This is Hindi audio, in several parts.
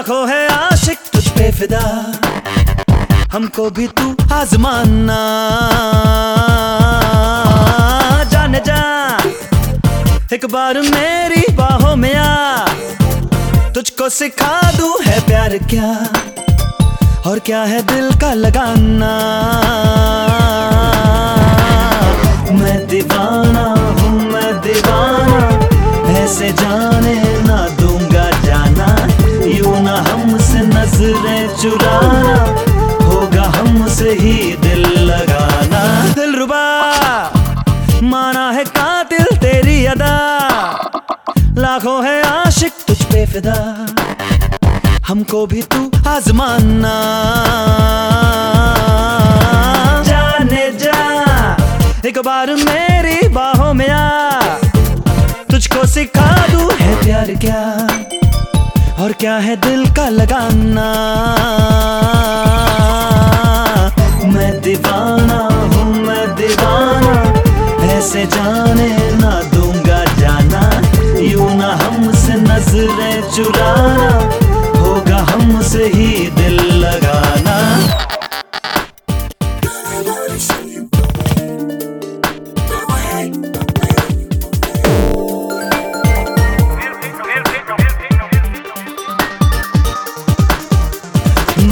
लाखों है आशिक तुझ पे फिदा। हमको भी तू आजमाना। जाने जा। एक बार मेरी बाहों में आ। तुझको सिखा दू है प्यार क्या? और क्या है दिल का लगाना? मैं दीवाना हूँ, मैं दीवाना। ऐसे जाने ना दूँगा जाना। यूँ ना हमसे नज़रें चुराना माना है कातिल तेरी अदा। लाखों है आशिक तुझ पे फिदा। हमको भी तू आजमाना। जाने जा, एक बार मेरी बाहों में आ। तुझको सिखा दू है प्यार क्या, और क्या है दिल का लगाना। मैं दीवाना ऐसे जाने ना दूँगा जाना। यूँ ना हमसे नज़रें चुराना, होगा हमसे ही दिल लगाना।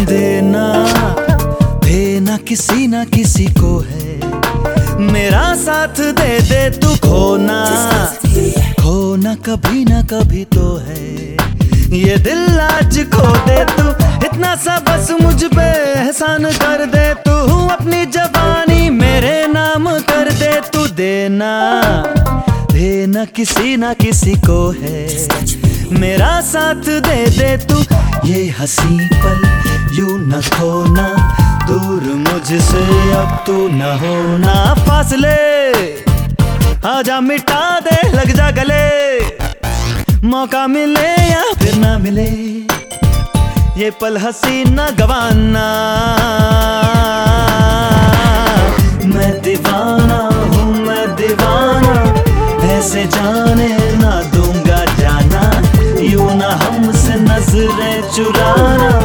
देना देना किसी ना किसी को है। मेरा साथ दे दे तू खोना। खोना कभी ना कभी तो है। ये दिल आज खो दे तू। इतना सा बस मुझ पे एहसान कर दे तू। अपनी जबानी मेरे नाम कर दे तू। देना देना किसी ना किसी को है। मेरा साथ दे दे तू। ये हँसी पल यू न खोना, दूर मुझसे अब तू न होना। फासले आजा मिटा दे, लग जा गले। मौका मिले या फिर ना मिले, ये पल हसी न गवाना। मैं दीवाना हूँ, मैं दीवाना, ऐसे जाने ना दूँगा जाना। यूँ ना हमसे नज़रें चुराना।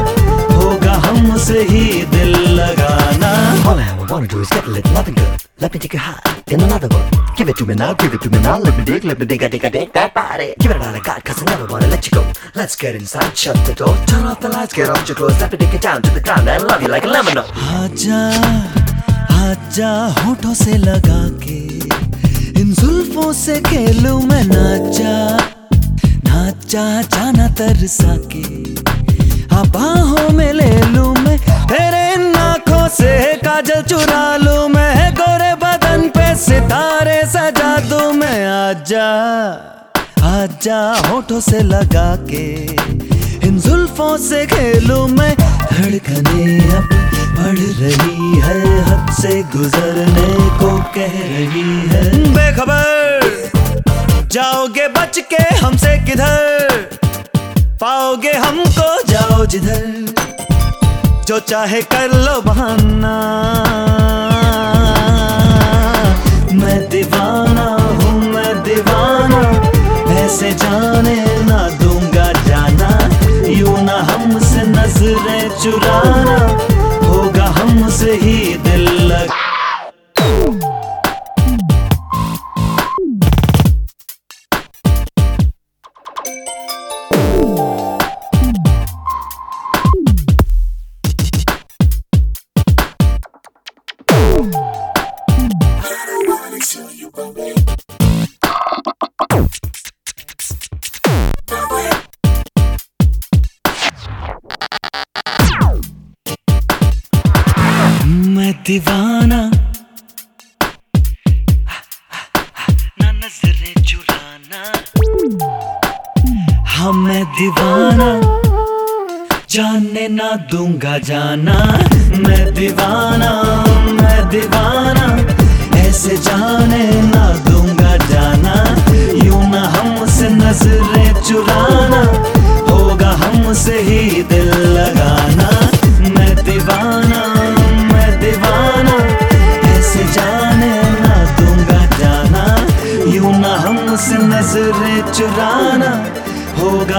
ही दिल लगाना All I ever wanna do is get a little loving good. Let me take you high in another world. Give it to me now, give it to me now. Let me dig, let me dig, dig, dig that body. Give it all I got, cause I never wanna let you go. Let's get inside, shut the door, turn off the lights, get off your clothes. Let me dig it down to the ground and love you like a lemon. आजा आजा होठों से लगा के इन जुल्फों से खेलूं मैं नाचा नाचा जाना तरसा के आ बाहों में ले लूँ तेरे इन से काजल चुरा लूँ मैं, गोरे बदन पे सितारे सजा दूँ मैं। आजा आजा होठों से लगा के, इन जुल्फों से खेलू मैं। धड़कने अब बढ़ रही है, हद से गुजरने को कह रही है। बेखबर, जाओगे बच के हमसे किधर? पाओगे हमको, जाओ जिधर। जो चाहे कर लो बहाना। मैं दीवाना हूँ, मैं दीवाना। ऐसे जाने ना दूँगा जाना। यूँ ना हमसे नज़रें चुराना। होगा हमसे ही दिल लगा मैं दीवाना। ना नज़रें चुराना। हाँ मैं दीवाना। जानने ना दूँगा जाना। मैं दीवाना मैं दीवाना। ऐसे जाने ना दूँगा।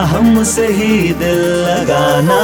हमसे ही दिल लगाना।